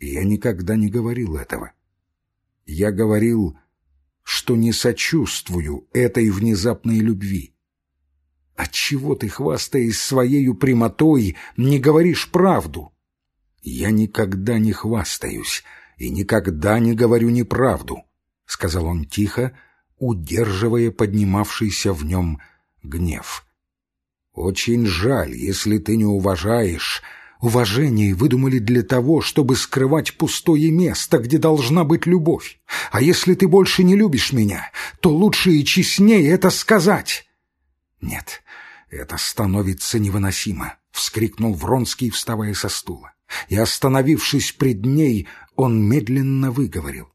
Я никогда не говорил этого. Я говорил, что не сочувствую этой внезапной любви. Отчего ты, хвастаясь своею прямотой, не говоришь правду? Я никогда не хвастаюсь и никогда не говорю неправду, — сказал он тихо, удерживая поднимавшийся в нем гнев. Очень жаль, если ты не уважаешь Уважение выдумали для того, чтобы скрывать пустое место, где должна быть любовь. А если ты больше не любишь меня, то лучше и честнее это сказать. Нет, это становится невыносимо, — вскрикнул Вронский, вставая со стула. И, остановившись пред ней, он медленно выговорил.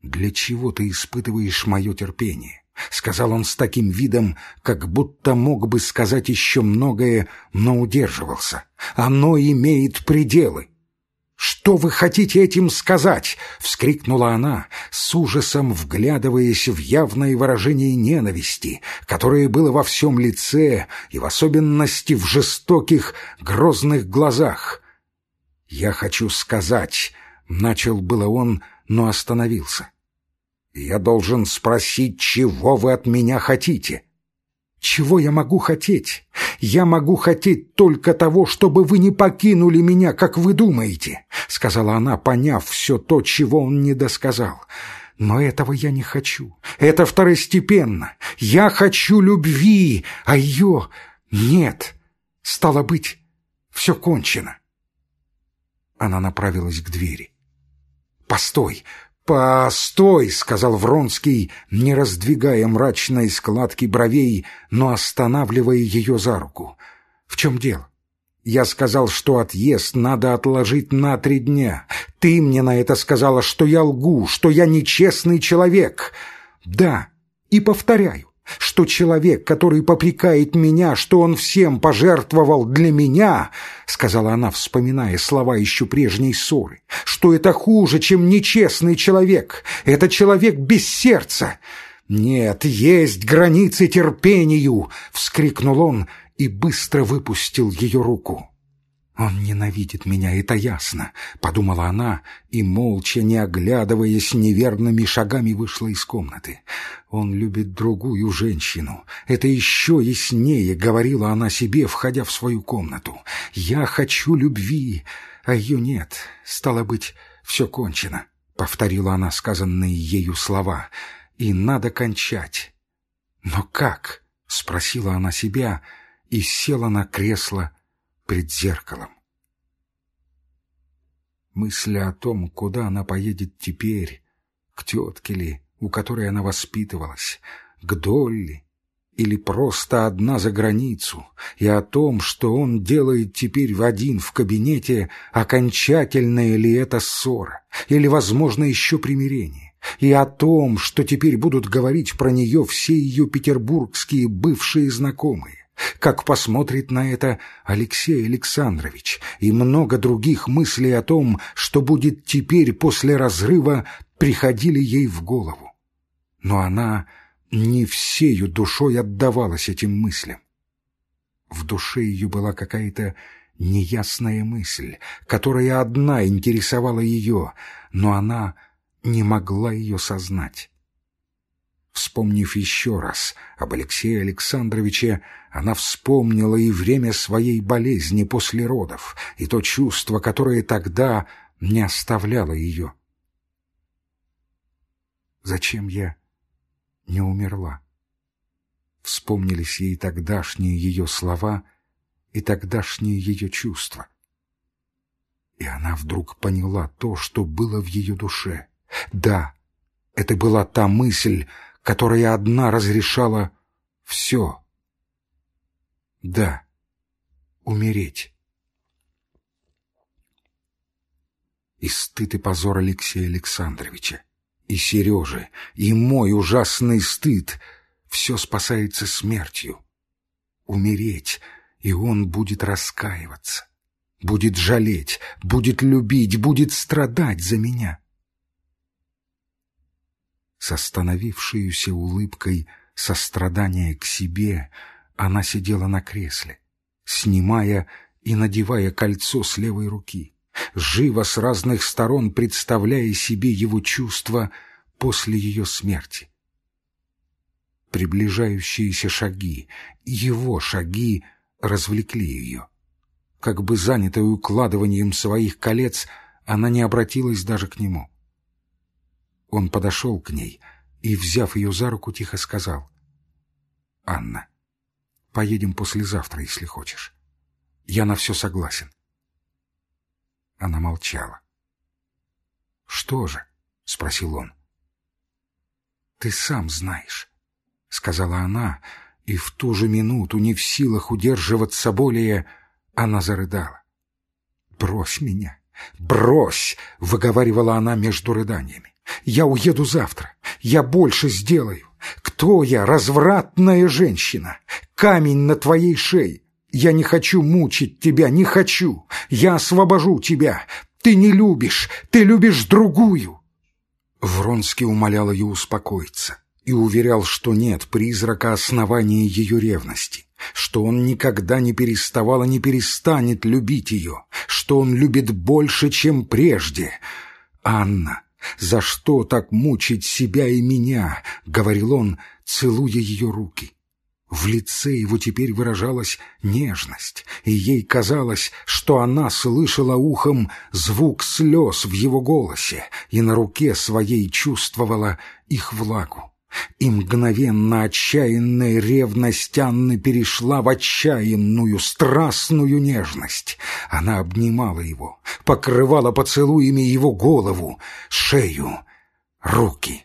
«Для чего ты испытываешь мое терпение? — сказал он с таким видом, как будто мог бы сказать еще многое, но удерживался. «Оно имеет пределы». «Что вы хотите этим сказать?» — вскрикнула она, с ужасом вглядываясь в явное выражение ненависти, которое было во всем лице и в особенности в жестоких, грозных глазах. «Я хочу сказать», — начал было он, но остановился. Я должен спросить, чего вы от меня хотите? Чего я могу хотеть? Я могу хотеть только того, чтобы вы не покинули меня, как вы думаете, сказала она, поняв все то, чего он не досказал. Но этого я не хочу. Это второстепенно. Я хочу любви, а ее нет. Стало быть, все кончено. Она направилась к двери. «Постой! «Постой!» — сказал Вронский, не раздвигая мрачной складки бровей, но останавливая ее за руку. «В чем дело?» «Я сказал, что отъезд надо отложить на три дня. Ты мне на это сказала, что я лгу, что я нечестный человек. Да, и повторяю, что человек, который попрекает меня, что он всем пожертвовал для меня, — сказала она, вспоминая слова еще прежней ссоры, — что это хуже, чем нечестный человек, это человек без сердца. «Нет, есть границы терпению!» — вскрикнул он и быстро выпустил ее руку. «Он ненавидит меня, это ясно», — подумала она и, молча, не оглядываясь, неверными шагами вышла из комнаты. «Он любит другую женщину. Это еще яснее», — говорила она себе, входя в свою комнату. «Я хочу любви, а ее нет. Стало быть, все кончено», — повторила она сказанные ею слова. «И надо кончать». «Но как?» — спросила она себя и села на кресло, — пред зеркалом. Мысли о том, куда она поедет теперь, к тетке ли, у которой она воспитывалась, к Долли, или просто одна за границу, и о том, что он делает теперь в один в кабинете, окончательная ли это ссора, или, возможно, еще примирение, и о том, что теперь будут говорить про нее все ее петербургские бывшие знакомые, как посмотрит на это Алексей Александрович и много других мыслей о том, что будет теперь после разрыва, приходили ей в голову. Но она не всею душой отдавалась этим мыслям. В душе ее была какая-то неясная мысль, которая одна интересовала ее, но она не могла ее сознать. Вспомнив еще раз об Алексее Александровиче, она вспомнила и время своей болезни после родов, и то чувство, которое тогда не оставляло ее. Зачем я не умерла? Вспомнились ей тогдашние ее слова и тогдашние ее чувства. И она вдруг поняла то, что было в ее душе. Да, это была та мысль, которая одна разрешала все. Да, умереть. И стыд и позор Алексея Александровича, и Сережи, и мой ужасный стыд — все спасается смертью. Умереть, и он будет раскаиваться, будет жалеть, будет любить, будет страдать за меня с остановившейся улыбкой сострадания к себе, она сидела на кресле, снимая и надевая кольцо с левой руки, живо с разных сторон представляя себе его чувства после ее смерти. Приближающиеся шаги, его шаги развлекли ее. Как бы занятая укладыванием своих колец, она не обратилась даже к нему. Он подошел к ней и, взяв ее за руку, тихо сказал. «Анна, поедем послезавтра, если хочешь. Я на все согласен». Она молчала. «Что же?» — спросил он. «Ты сам знаешь», — сказала она, и в ту же минуту, не в силах удерживаться более, она зарыдала. «Брось меня, брось!» — выговаривала она между рыданиями. «Я уеду завтра, я больше сделаю. Кто я, развратная женщина? Камень на твоей шее. Я не хочу мучить тебя, не хочу. Я освобожу тебя. Ты не любишь, ты любишь другую. Вронский умолял ее успокоиться и уверял, что нет призрака основания ее ревности, что он никогда не переставал и не перестанет любить ее, что он любит больше, чем прежде. «Анна, за что так мучить себя и меня?» — говорил он, целуя ее руки. В лице его теперь выражалась нежность, и ей казалось, что она слышала ухом звук слез в его голосе и на руке своей чувствовала их влагу. И мгновенно отчаянная ревность Анны перешла в отчаянную, страстную нежность. Она обнимала его, покрывала поцелуями его голову, шею, руки.